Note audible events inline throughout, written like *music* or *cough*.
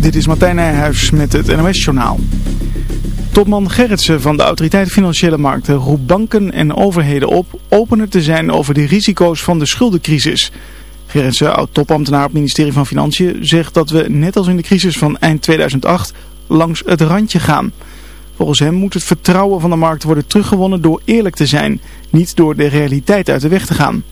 Dit is Martijn Nijhuis met het NOS-journaal. Topman Gerritsen van de Autoriteit Financiële Markten roept banken en overheden op opener te zijn over de risico's van de schuldencrisis. Gerritsen, oud-topambtenaar op het ministerie van Financiën, zegt dat we net als in de crisis van eind 2008 langs het randje gaan. Volgens hem moet het vertrouwen van de markt worden teruggewonnen door eerlijk te zijn, niet door de realiteit uit de weg te gaan.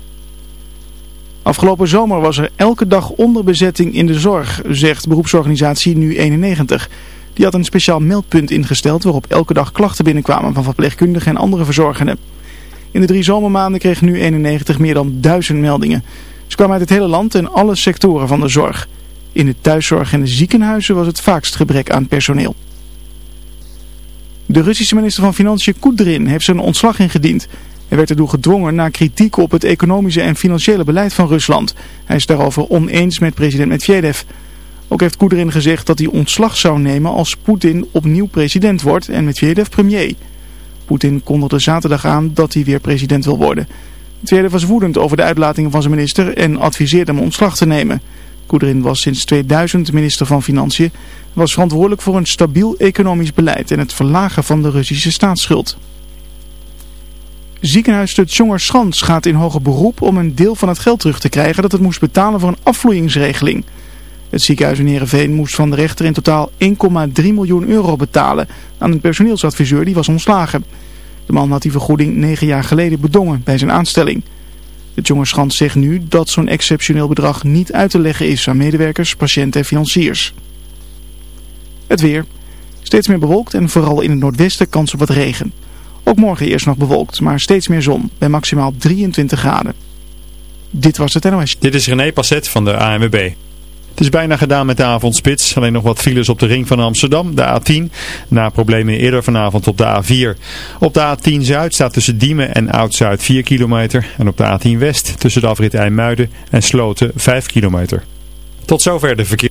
Afgelopen zomer was er elke dag onderbezetting in de zorg, zegt beroepsorganisatie Nu91. Die had een speciaal meldpunt ingesteld waarop elke dag klachten binnenkwamen van verpleegkundigen en andere verzorgenden. In de drie zomermaanden kreeg Nu91 meer dan duizend meldingen. Ze kwamen uit het hele land en alle sectoren van de zorg. In de thuiszorg en de ziekenhuizen was het vaakst gebrek aan personeel. De Russische minister van Financiën Kudrin heeft zijn ontslag ingediend. Hij werd erdoor gedwongen na kritiek op het economische en financiële beleid van Rusland. Hij is daarover oneens met president Medvedev. Ook heeft Koederin gezegd dat hij ontslag zou nemen als Poetin opnieuw president wordt en Medvedev premier. Poetin kondigde zaterdag aan dat hij weer president wil worden. Medvedev was woedend over de uitlatingen van zijn minister en adviseerde hem ontslag te nemen. Koederin was sinds 2000 minister van Financiën en was verantwoordelijk voor een stabiel economisch beleid en het verlagen van de Russische staatsschuld. Ziekenhuis de Tjongerschans gaat in hoger beroep om een deel van het geld terug te krijgen dat het moest betalen voor een afvloeingsregeling. Het ziekenhuis in Heerenveen moest van de rechter in totaal 1,3 miljoen euro betalen aan een personeelsadviseur die was ontslagen. De man had die vergoeding negen jaar geleden bedongen bij zijn aanstelling. De Tjongerschans zegt nu dat zo'n exceptioneel bedrag niet uit te leggen is aan medewerkers, patiënten en financiers. Het weer. Steeds meer bewolkt en vooral in het noordwesten kans op wat regen. Ook morgen eerst nog bewolkt, maar steeds meer zon bij maximaal 23 graden. Dit was het NOS. Dit is René Passet van de ANWB. Het is bijna gedaan met de avondspits. Alleen nog wat files op de ring van Amsterdam, de A10. Na problemen eerder vanavond op de A4. Op de A10 Zuid staat tussen Diemen en Oud-Zuid 4 kilometer. En op de A10 West tussen de afrit IJmuiden en Sloten 5 kilometer. Tot zover de verkeer.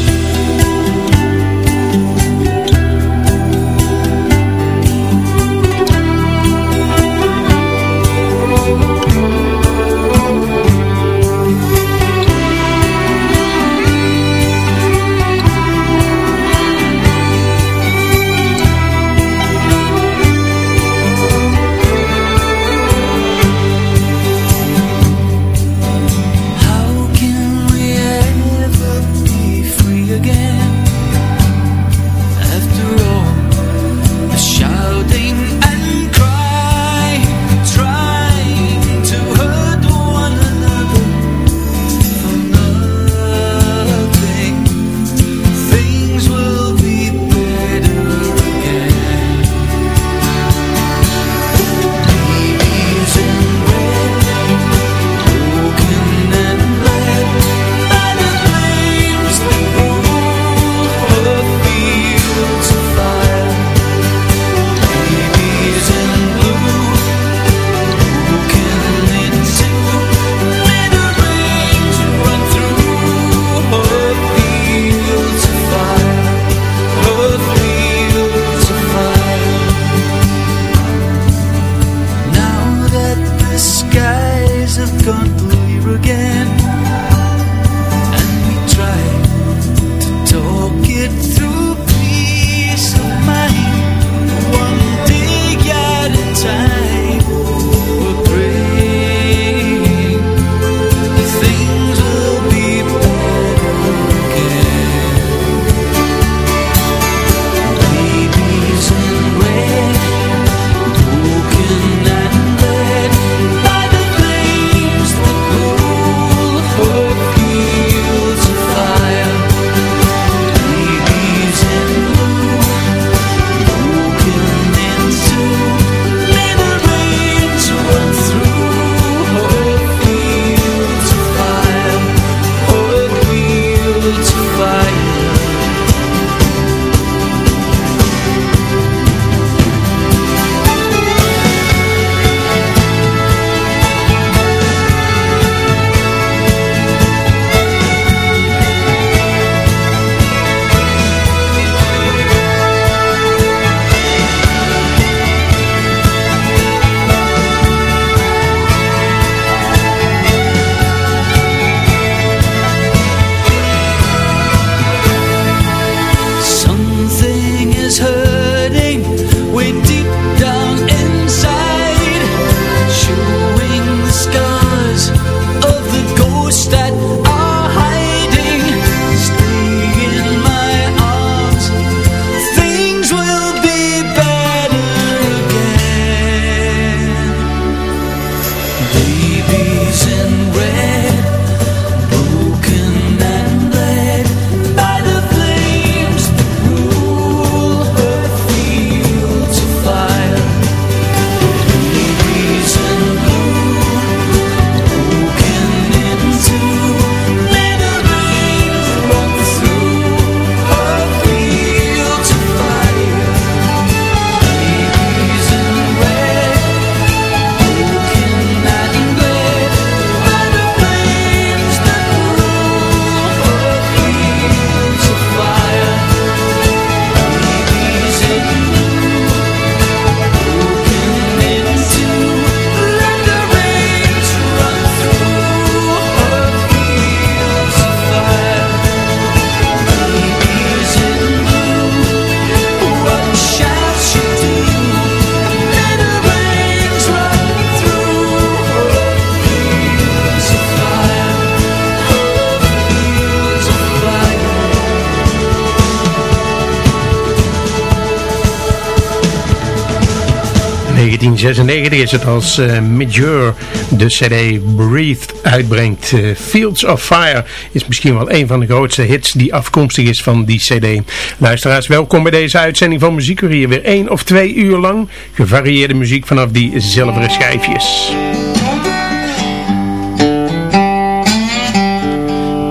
1996 is het als uh, Major de cd Breathe uitbrengt. Uh, Fields of Fire is misschien wel een van de grootste hits die afkomstig is van die cd. Luisteraars, welkom bij deze uitzending van Muziekurier. Weer één of twee uur lang gevarieerde muziek vanaf die zilveren schijfjes.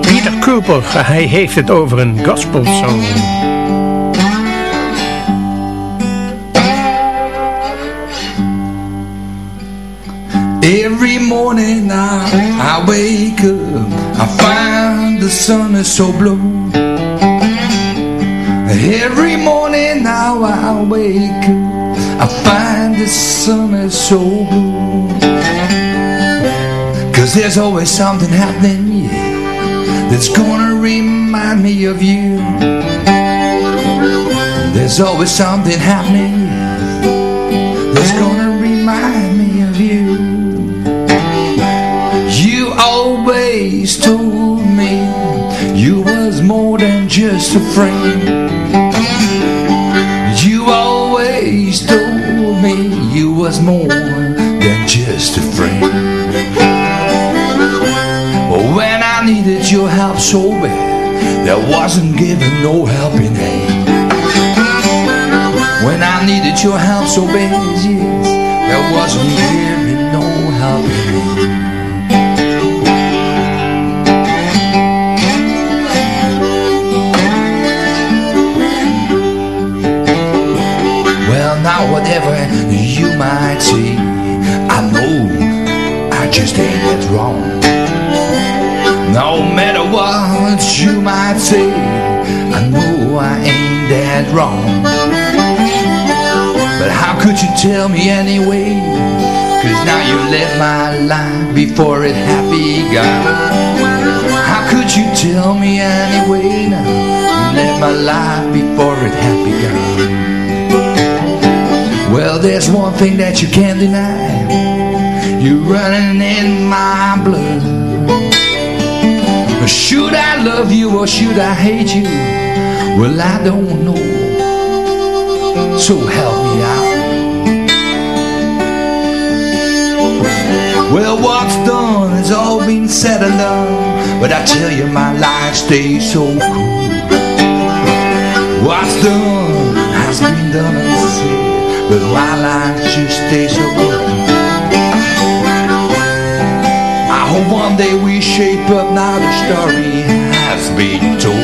Peter Cooper, hij heeft het over een gospel Every morning now I wake up I find the sun is so blue. Every morning now I wake up I find the sun is so blue. Cause there's always something happening yeah, That's gonna remind me of you. There's always something happening always told me you was more than just a friend. You always told me you was more than just a friend. When I needed your help so bad, there wasn't given no helping hand. When I needed your help so bad, yes, there wasn't given no helping hand. Say I know I just ain't that wrong. No matter what you might say I know I ain't that wrong. But how could you tell me anyway? Cause now you left my life before it had begun How could you tell me anyway? Now You left my life before it had begun well, there's one thing that you can't deny. You're running in my blood. Should I love you or should I hate you? Well, I don't know. So help me out. Well, what's done has all been said and done. But I tell you my life stays so cool. What's done has been done and said but my life just stays so good I hope one day we shape up now the story has been told.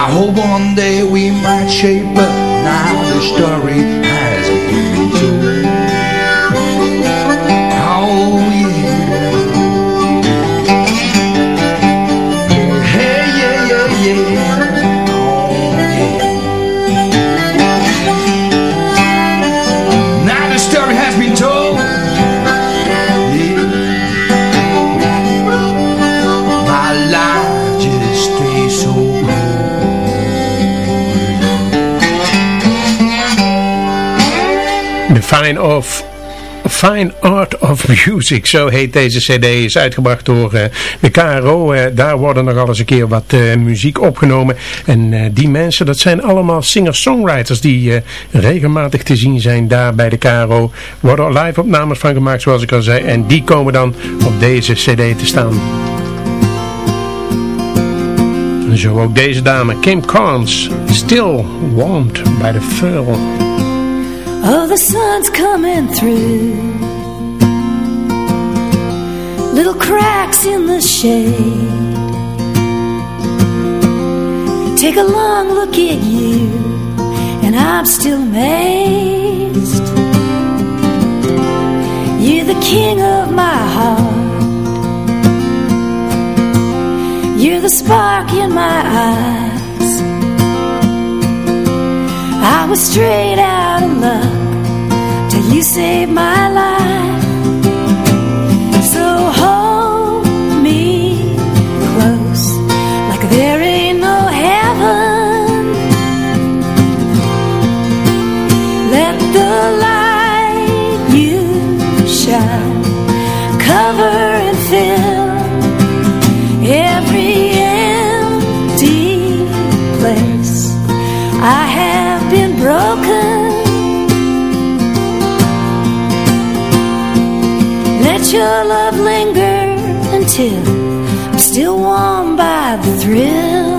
I hope one day we might shape up now the story has been told Fine of Fine Art of Music, zo heet deze cd, is uitgebracht door uh, de KRO. Eh, daar worden nog eens een keer wat uh, muziek opgenomen. En die mensen, dat zijn allemaal singer-songwriters die regelmatig te zien zijn daar bij de KRO. Worden live opnames van gemaakt, zoals ik al zei. En die komen dan op deze cd te staan. Zo ook deze dame, Kim Carnes, Still Warmed by the Furl. Oh, the sun's coming through. Little cracks in the shade. Take a long look at you And I'm still amazed. You're the king of my heart. You're the spark in my eyes. I was straight out of love you saved my life. Until I'm still warm by the thrill.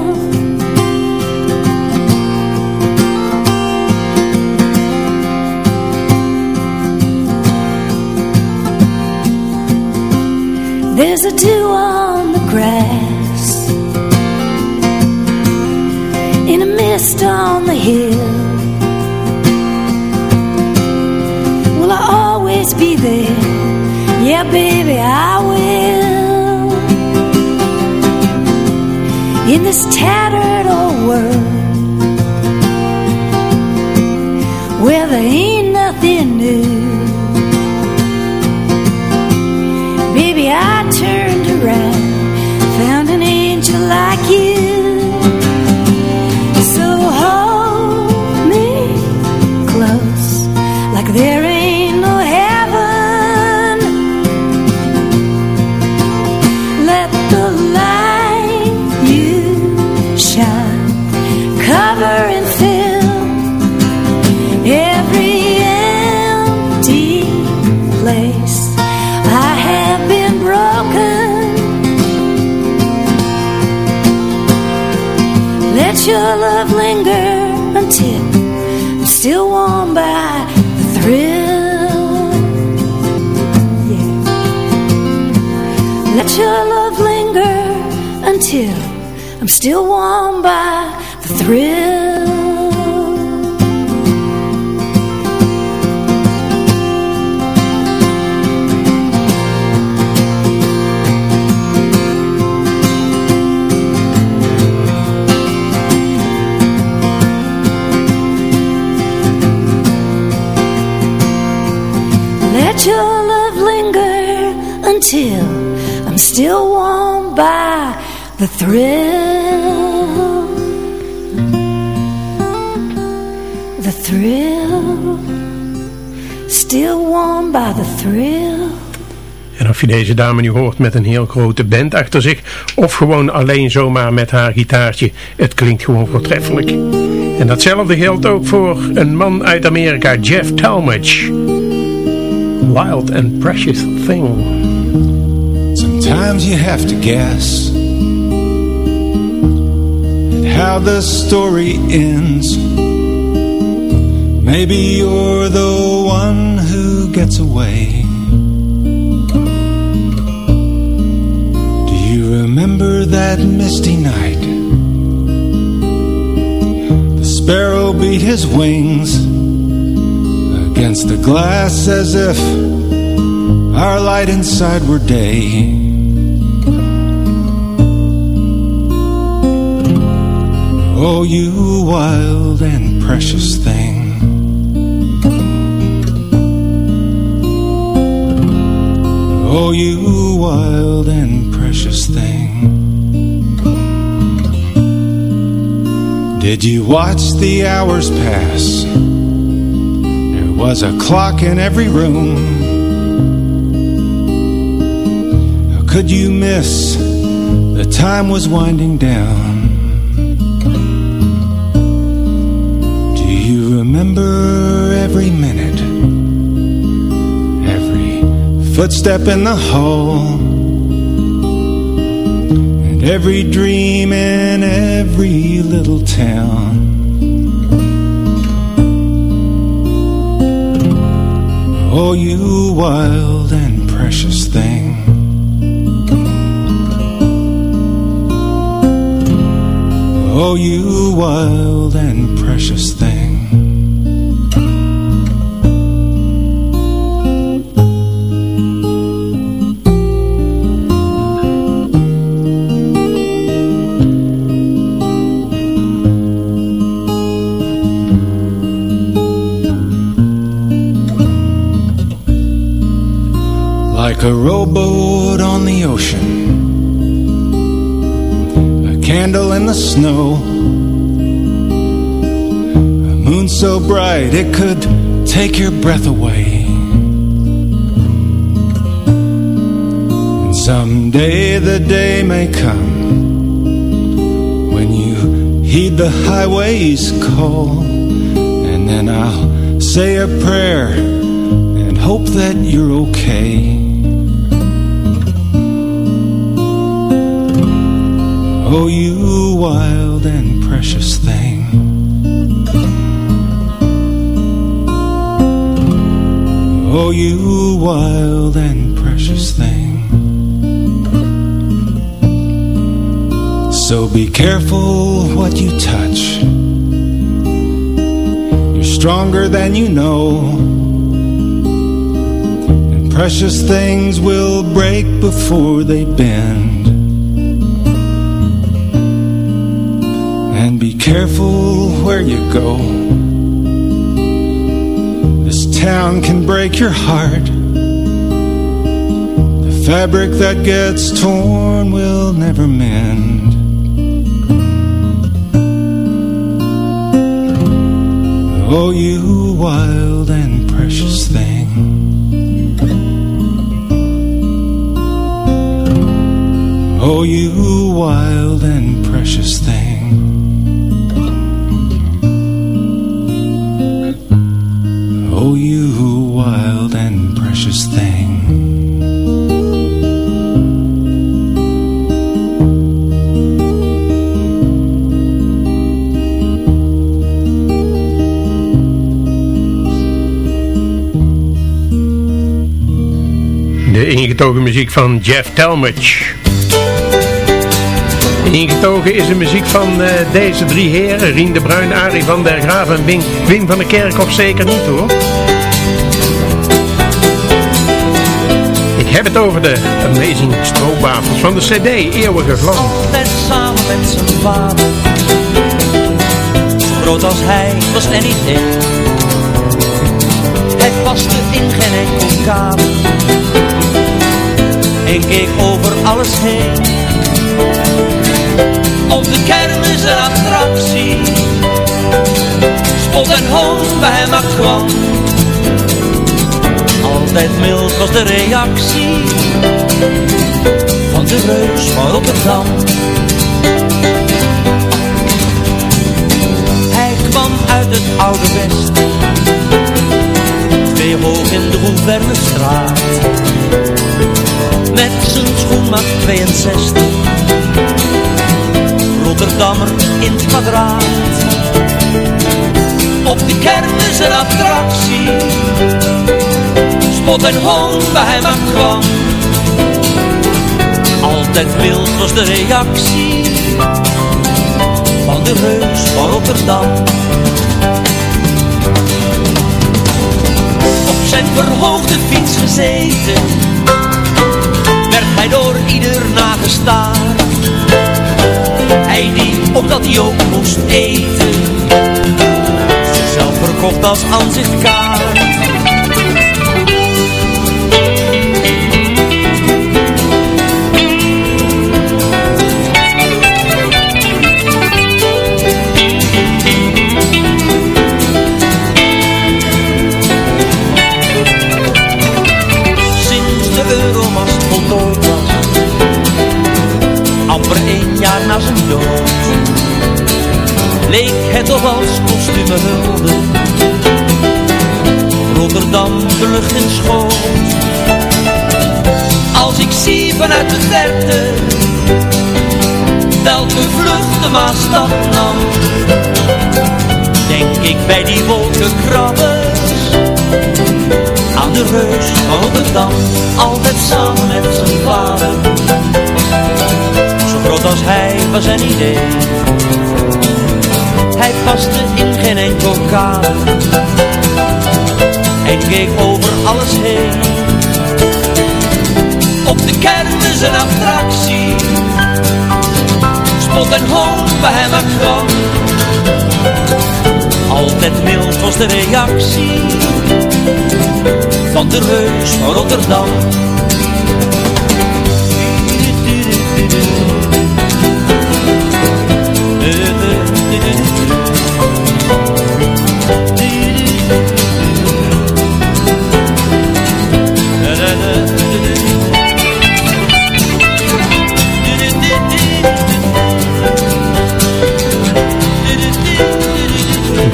There's a dew on the grass In a mist on the hill Will I always be there? Yeah, baby, I will. In this tattered old world Where ain't the thrill. The thrill. Still warm by the thrill. En of je deze dame nu hoort met een heel grote band achter zich of gewoon alleen zomaar met haar gitaartje, het klinkt gewoon voortreffelijk. En datzelfde geldt ook voor een man uit Amerika, Jeff Talmadge. Wild and Precious Thing. Sometimes you have to guess how the story ends. Maybe you're the one who gets away. Do you remember that misty night? The sparrow beat his wings against the glass as if our light inside were day. Oh, you wild and precious thing. Oh, you wild and precious thing. Did you watch the hours pass? There was a clock in every room. How could you miss? The time was winding down. Footstep in the hall? And every dream in every little town? Oh, you wild and precious thing. Oh, you wild and precious thing. A rowboat on the ocean, a candle in the snow, a moon so bright it could take your breath away. And someday the day may come when you heed the highway's call, and then I'll say a prayer and hope that you're okay. Oh, you wild and precious thing. Oh, you wild and precious thing. So be careful what you touch. You're stronger than you know. And precious things will break before they bend. Careful where you go. This town can break your heart. The fabric that gets torn will never mend. Oh, you wild and precious thing. Oh, you wild and precious thing. Wild and precious thing. De ingetogen muziek van Jeff Talmadge. Ingetogen is de muziek van eh, deze drie heren. Rien de Bruin, Arie van der Graaf en Wim, van der Kerkhof zeker niet hoor. Heb het over de Amazing Stroopwafels van de cd Eeuwige Vlam. Altijd samen met zijn vader. Groot als hij was er niet één. Hij paste in geen enkel kamer. En keek over alles heen. Op de kermis een attractie. Spot en hoon bij hem kwam. Altijd mild was de reactie van de reus van Rotterdam. Hij kwam uit het oude West, twee hoog in de Gouverneustraat. Met zijn schoenmaat 62, Rotterdammer in het kwadraat. Op de kermis een attractie, spot en hoon bij hem aan kwam. Altijd wild was de reactie van de reus van Rotterdam. Op zijn verhoogde fiets gezeten, werd hij door ieder nagestaard. Hij die, omdat hij ook moest eten, zichzelf verkocht als aanzichtkaart. Leek het of als kostume hulde. Rotterdam lucht in schoot. Als ik zie vanuit de verte. Welke vlucht de Maasstad nam. Denk ik bij die wolkenkrabbers aan de reus van Rotterdam, altijd samen met zijn vader. Groot als hij was een idee, hij paste in geen enkel kader. En keek over alles heen, op de kermis een attractie. Spot en hoon bij hem kwam, altijd mild was de reactie van de reus van Rotterdam.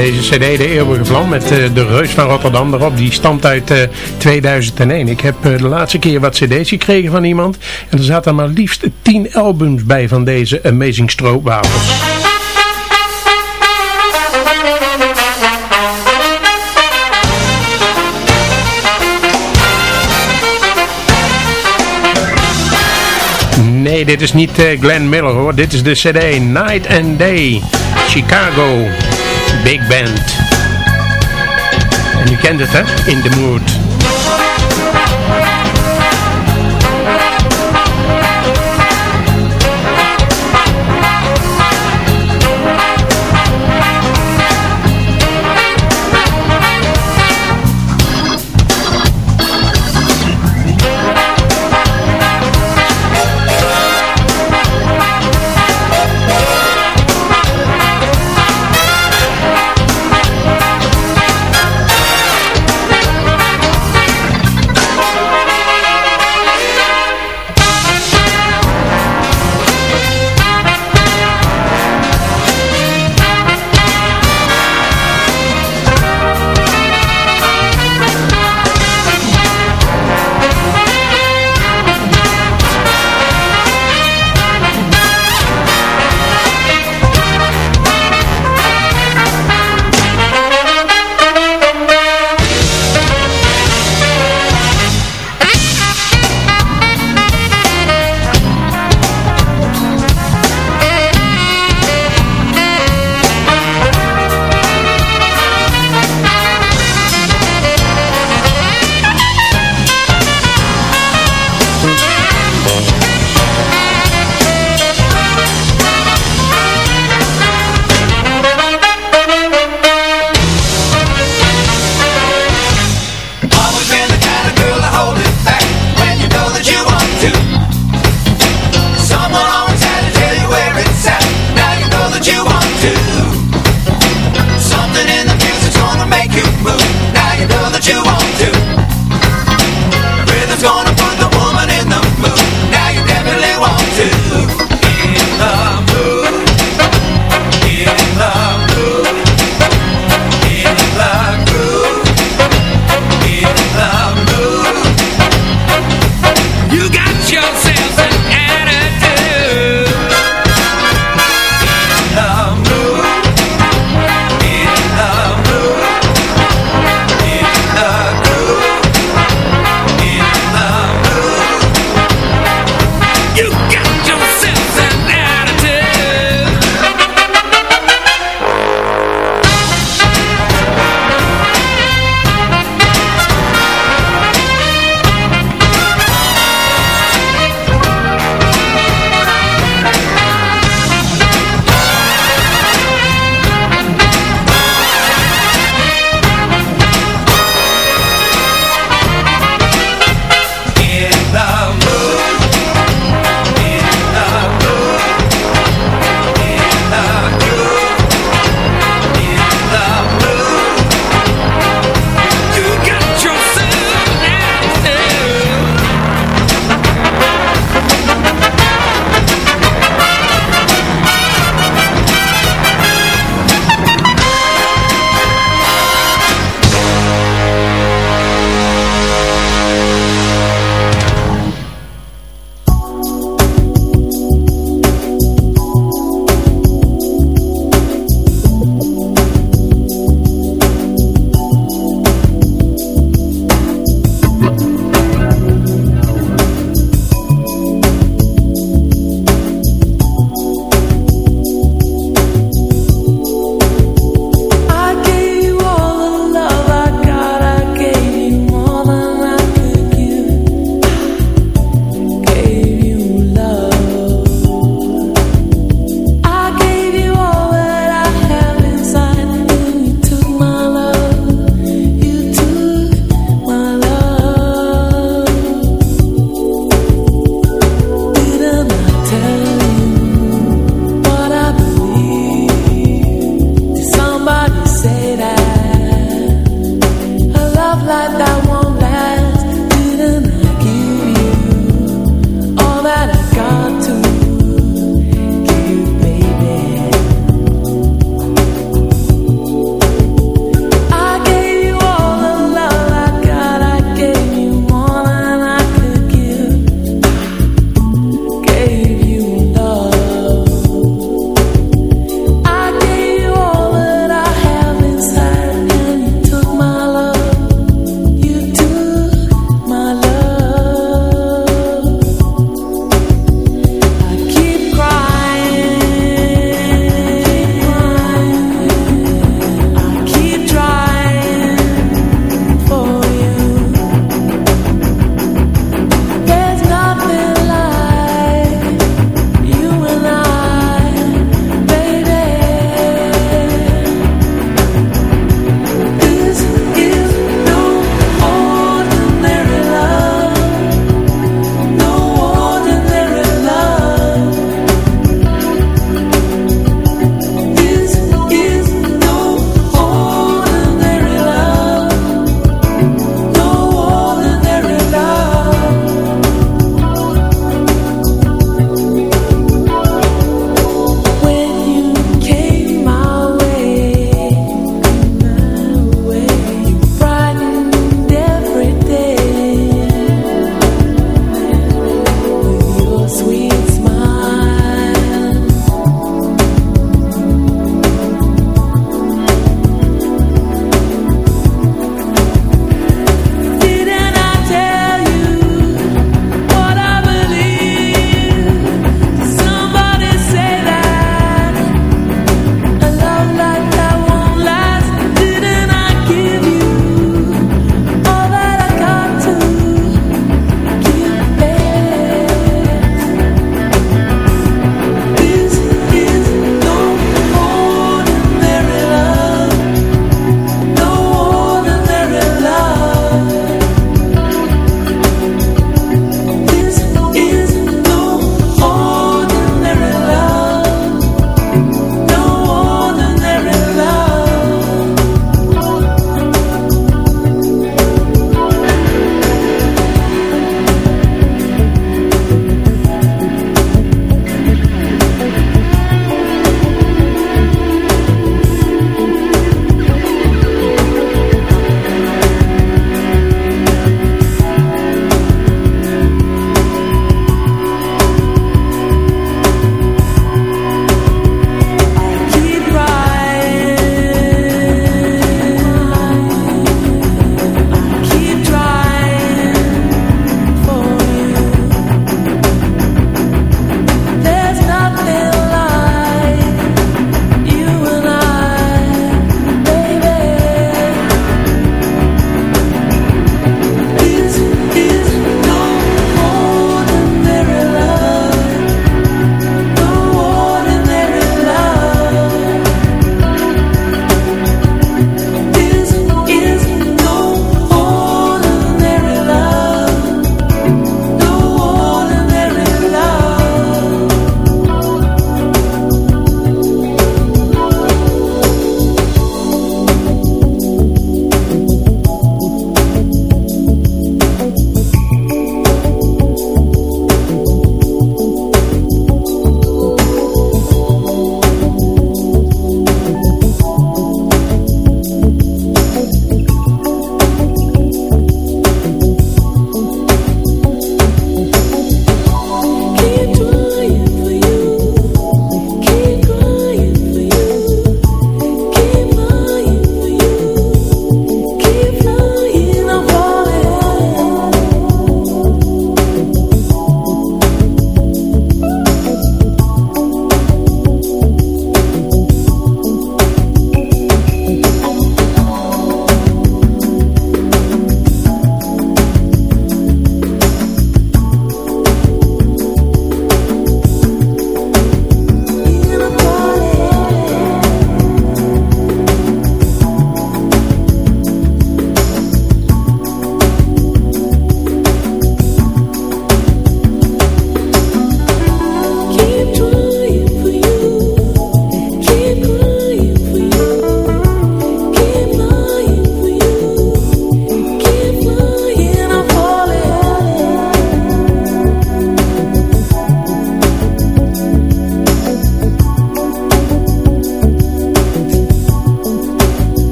deze cd De Eeuwige Vlam met eh, De Reus van Rotterdam erop. Die stamt uit eh, 2001. Ik heb eh, de laatste keer wat cd's gekregen van iemand. En er zaten maar liefst 10 albums bij van deze Amazing Stroopwafels. Dit is niet uh, Glenn Miller hoor. Dit is de CD Night and Day. Chicago Big Band. En u kent het hè? In the Mood.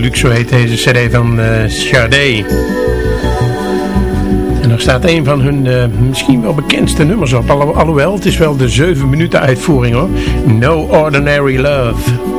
Deluxe, heet deze cd van uh. En er staat een van hun uh, misschien wel bekendste nummers op. alhoewel, het is wel de 7 minuten uitvoering hoor. No Ordinary Love.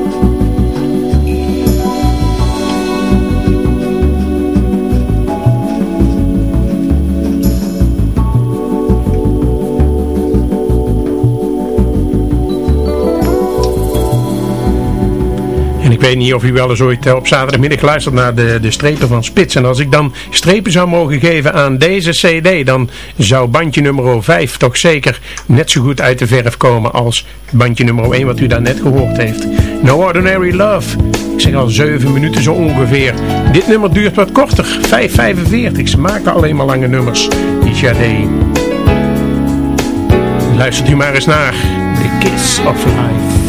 Ik weet niet of u wel eens ooit eh, op zaterdagmiddag luistert naar de, de strepen van Spits. En als ik dan strepen zou mogen geven aan deze cd, dan zou bandje nummer 5 toch zeker net zo goed uit de verf komen als bandje nummer 1 wat u daar net gehoord heeft. No Ordinary Love. Ik zeg al 7 minuten zo ongeveer. Dit nummer duurt wat korter, 5,45. Ze maken alleen maar lange nummers, die Jade. Luistert u maar eens naar The Kiss of Life.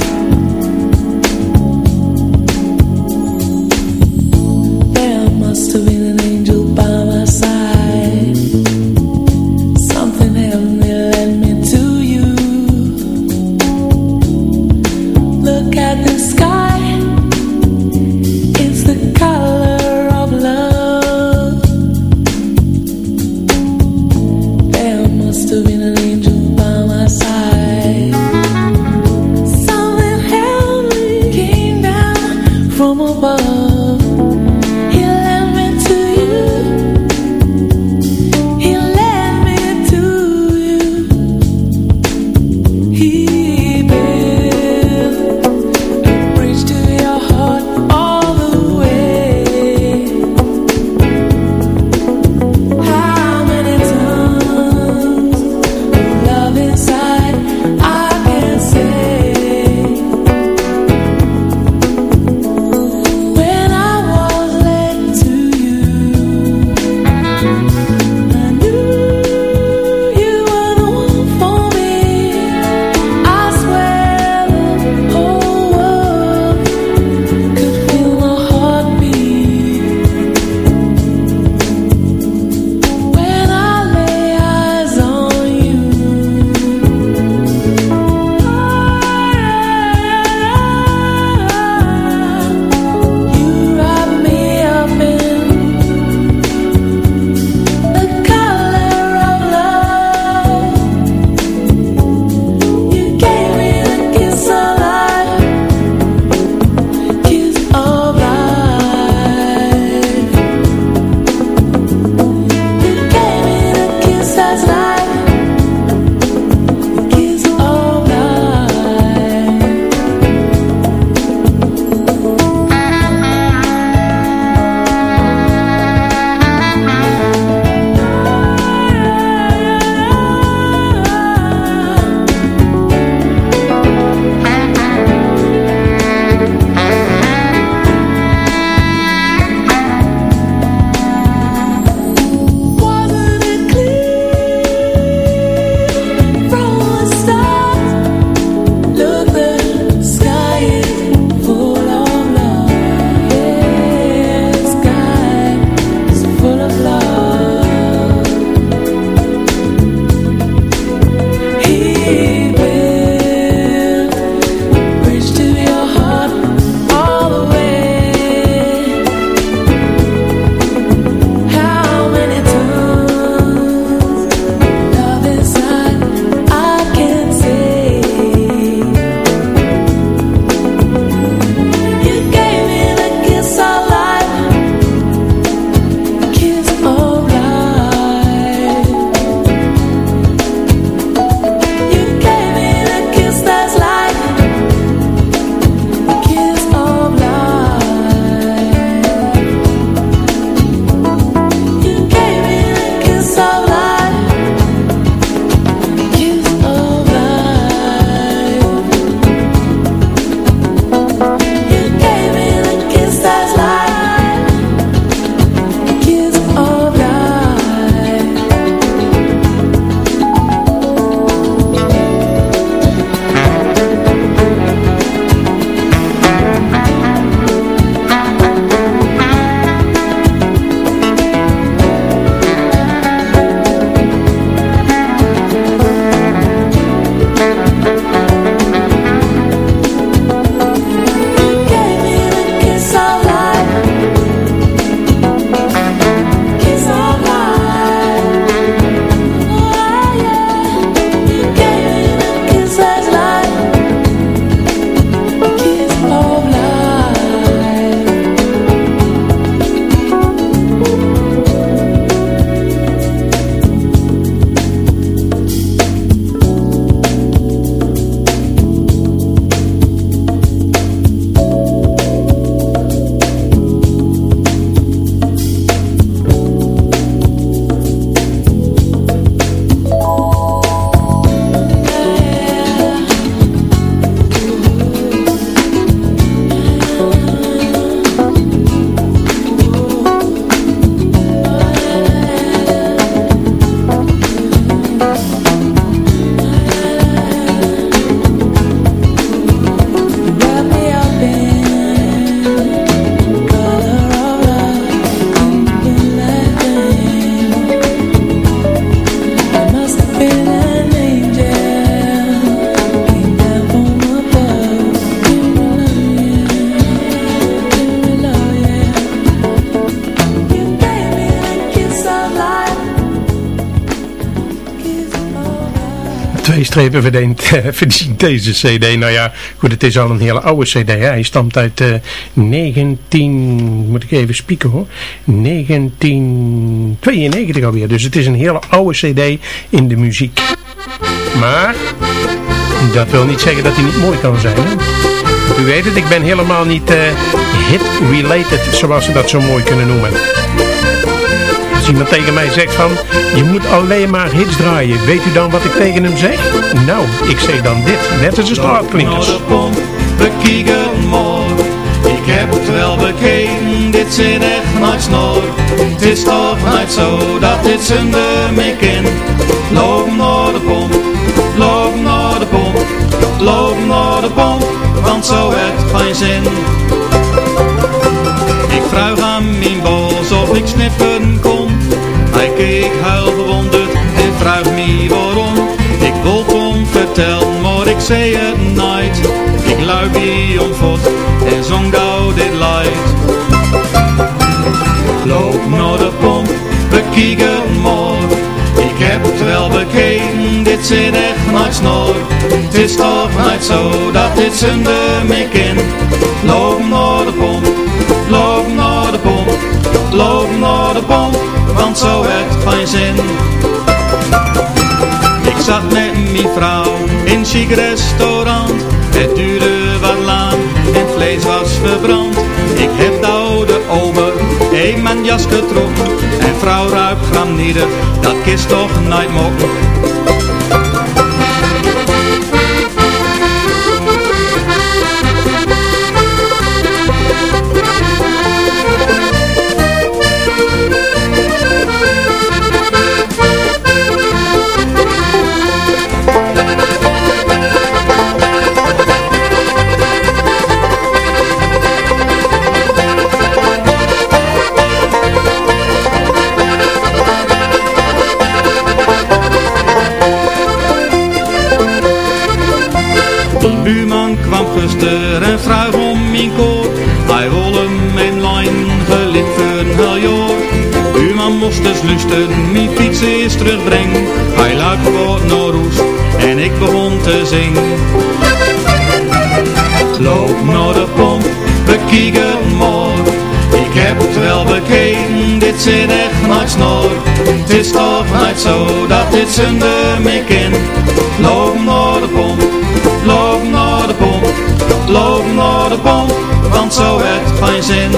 Strepen *laughs* verdient, deze cd. Nou ja, goed, het is al een hele oude cd. Hè. Hij stamt uit uh, 19... Moet ik even spieken hoor. 1992 alweer. Dus het is een hele oude cd in de muziek. Maar... Dat wil niet zeggen dat hij niet mooi kan zijn. Hè? U weet het, ik ben helemaal niet uh, hit-related, zoals ze dat zo mooi kunnen noemen. Als iemand tegen mij zegt van, je moet alleen maar hits draaien, weet u dan wat ik tegen hem zeg? Nou, ik zeg dan dit, net als de straatklinkers. Bekijken morgen, ik heb het wel bekeken, dit zit echt nooit snor. Het is toch niet zo dat dit zonder me kind. Loop naar de pomp, loop naar de pomp, loop naar de pomp, want zo het geen zin. Ik vraag aan mijn bos of ik sniffen kon keek huil verwonderd en vraagt me waarom. Ik wil hem vertellen, maar ik zei het nooit. Ik lui die omvot en zong gauw dit light. Loop naar de pomp, bekijk het maar. Ik heb het wel bekeken, dit zit echt nooit. Het is toch niet zo dat dit zonder me kind. Loop naar de pomp, loop naar de pomp, loop naar de pomp want zo geen zin. Ik zat met mijn vrouw in chic restaurant. Het duurde wat lang en vlees was verbrand. Ik heb de oude ober een mijn jas getrokken. En vrouw ruikt granieder, dat kist toch nooit mokken. Lusten, mijn fiets is terugbrengen. Hij luidt voor naar en ik begon te zingen. Loop naar de pomp, maar. Ik heb het wel bekeken, dit zit echt nooit snor. Het is toch niet zo dat dit zonder me kind. Loop naar de pomp, loop naar de pomp loop naar de pomp, want zo het geen zin.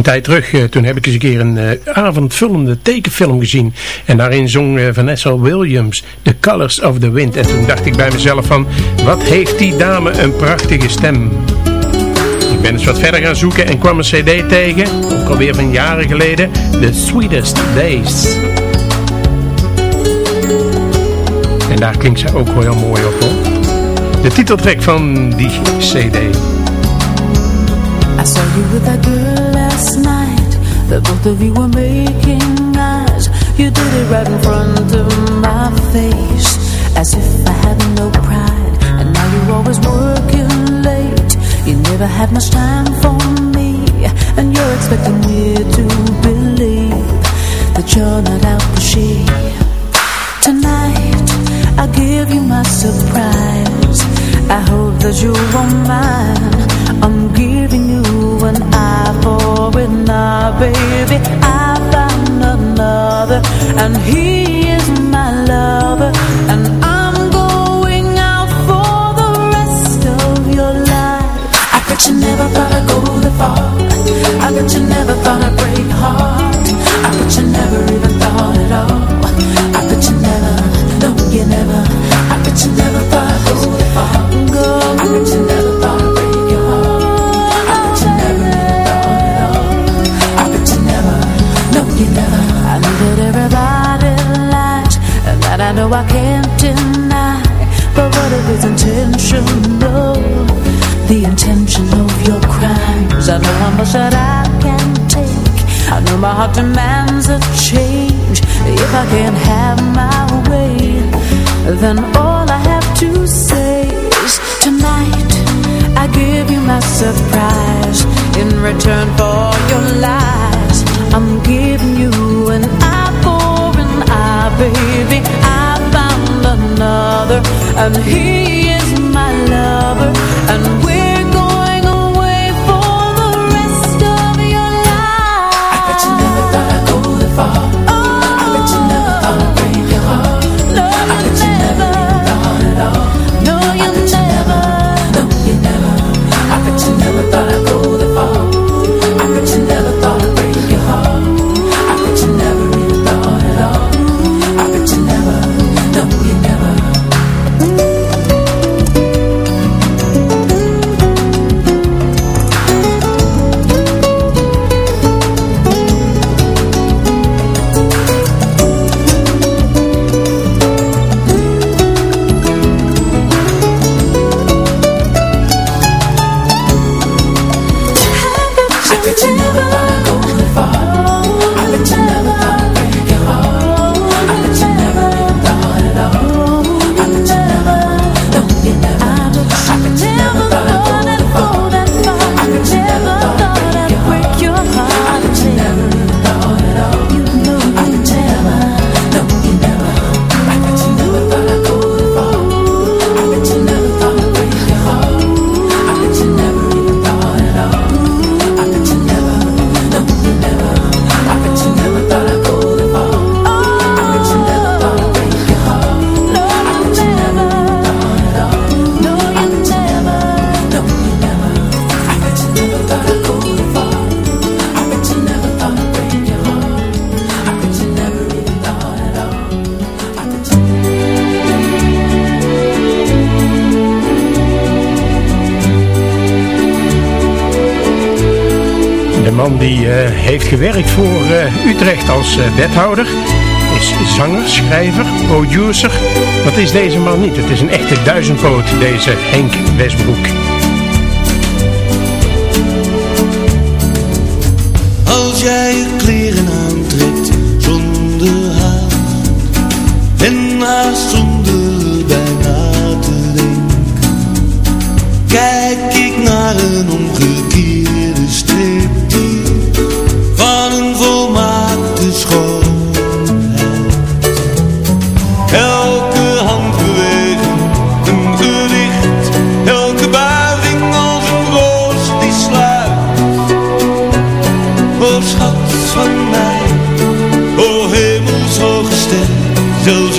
Een tijd terug, eh, toen heb ik eens een keer een uh, avondvullende tekenfilm gezien. En daarin zong uh, Vanessa Williams The Colors of the Wind. En toen dacht ik bij mezelf van, wat heeft die dame een prachtige stem. Ik ben eens wat verder gaan zoeken en kwam een cd tegen, ook alweer van jaren geleden, The Sweetest Days. En daar klinkt ze ook wel heel mooi op hoor. De titeltrack van die cd. I saw you with That both of you were making eyes. You did it right in front of my face As if I had no pride. And now you're always working late. You never had much time for me And you're expecting me to believe That you're not out for she Tonight I'll give you my surprise. I hope that you won't mind I'm giving you an eye an eye, baby. I found another, and he and he Look heeft gewerkt voor eh, Utrecht als uh, wethouder. Is zanger, schrijver, producer. Dat is deze man niet. Het is een echte duizendpoot, deze Henk Westbroek. Als jij je kleren aantrekt zonder haar en haast zonder bijna te kijk ik naar een omgeving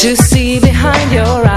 to see behind your eyes.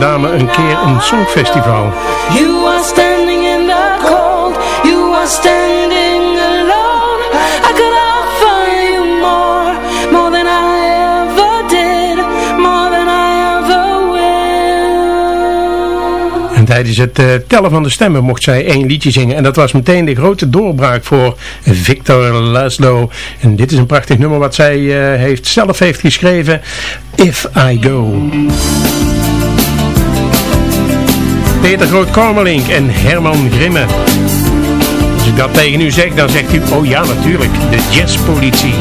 dame een keer een songfestival. You are standing in the cold, you are standing alone. I could offer you more, more than I ever did, more than I will. En tijdens het eh, tellen van de stemmen mocht zij één liedje zingen. En dat was meteen de grote doorbraak voor Victor Laszlo. En dit is een prachtig nummer wat zij eh, heeft, zelf heeft geschreven. If I Go. Peter Groot-Kormelink en Herman Grimme. Als ik dat tegen u zeg, dan zegt u, oh ja natuurlijk, de jazzpolitie.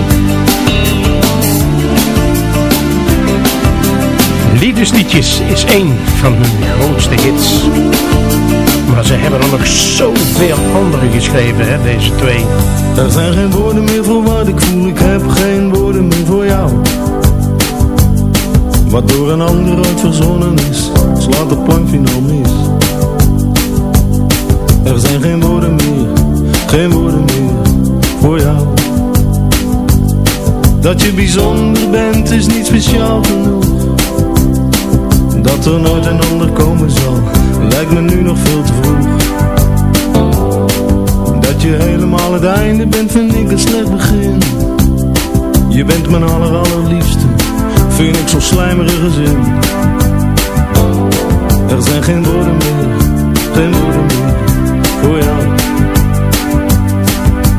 Liefdesliedjes is één van hun grootste hits. Maar ze hebben er nog zoveel andere geschreven, hè, deze twee. Er zijn geen woorden meer voor wat ik voel, ik heb geen woorden meer voor jou. Wat door een ander ooit verzonnen is, slaat de plank nog mis. Er zijn geen woorden meer Geen woorden meer Voor jou. Dat je bijzonder bent is niet speciaal genoeg. Dat er nooit een ander komen zal Lijkt me nu nog veel te vroeg. Dat je helemaal het einde bent vind ik een slecht begin. Je bent mijn aller allerliefste Vind ik zo'n slijmerige zin. Er zijn geen woorden meer Geen woorden meer Jou.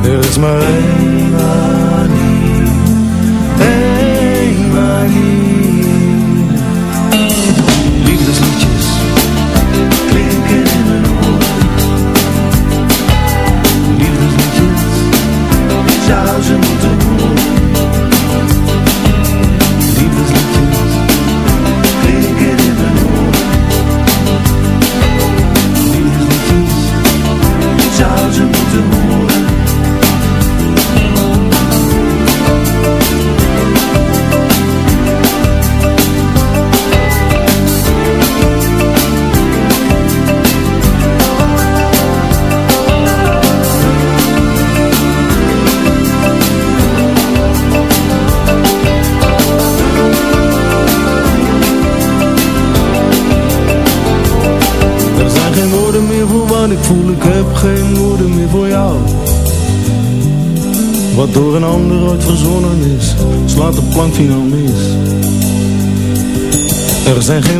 Er is maar één manier. Één manier. Liefdesliedjes Klinken in mijn oren Liefdesliedjes Zou ze moeten slaat de plank finaal mis. Er zijn geen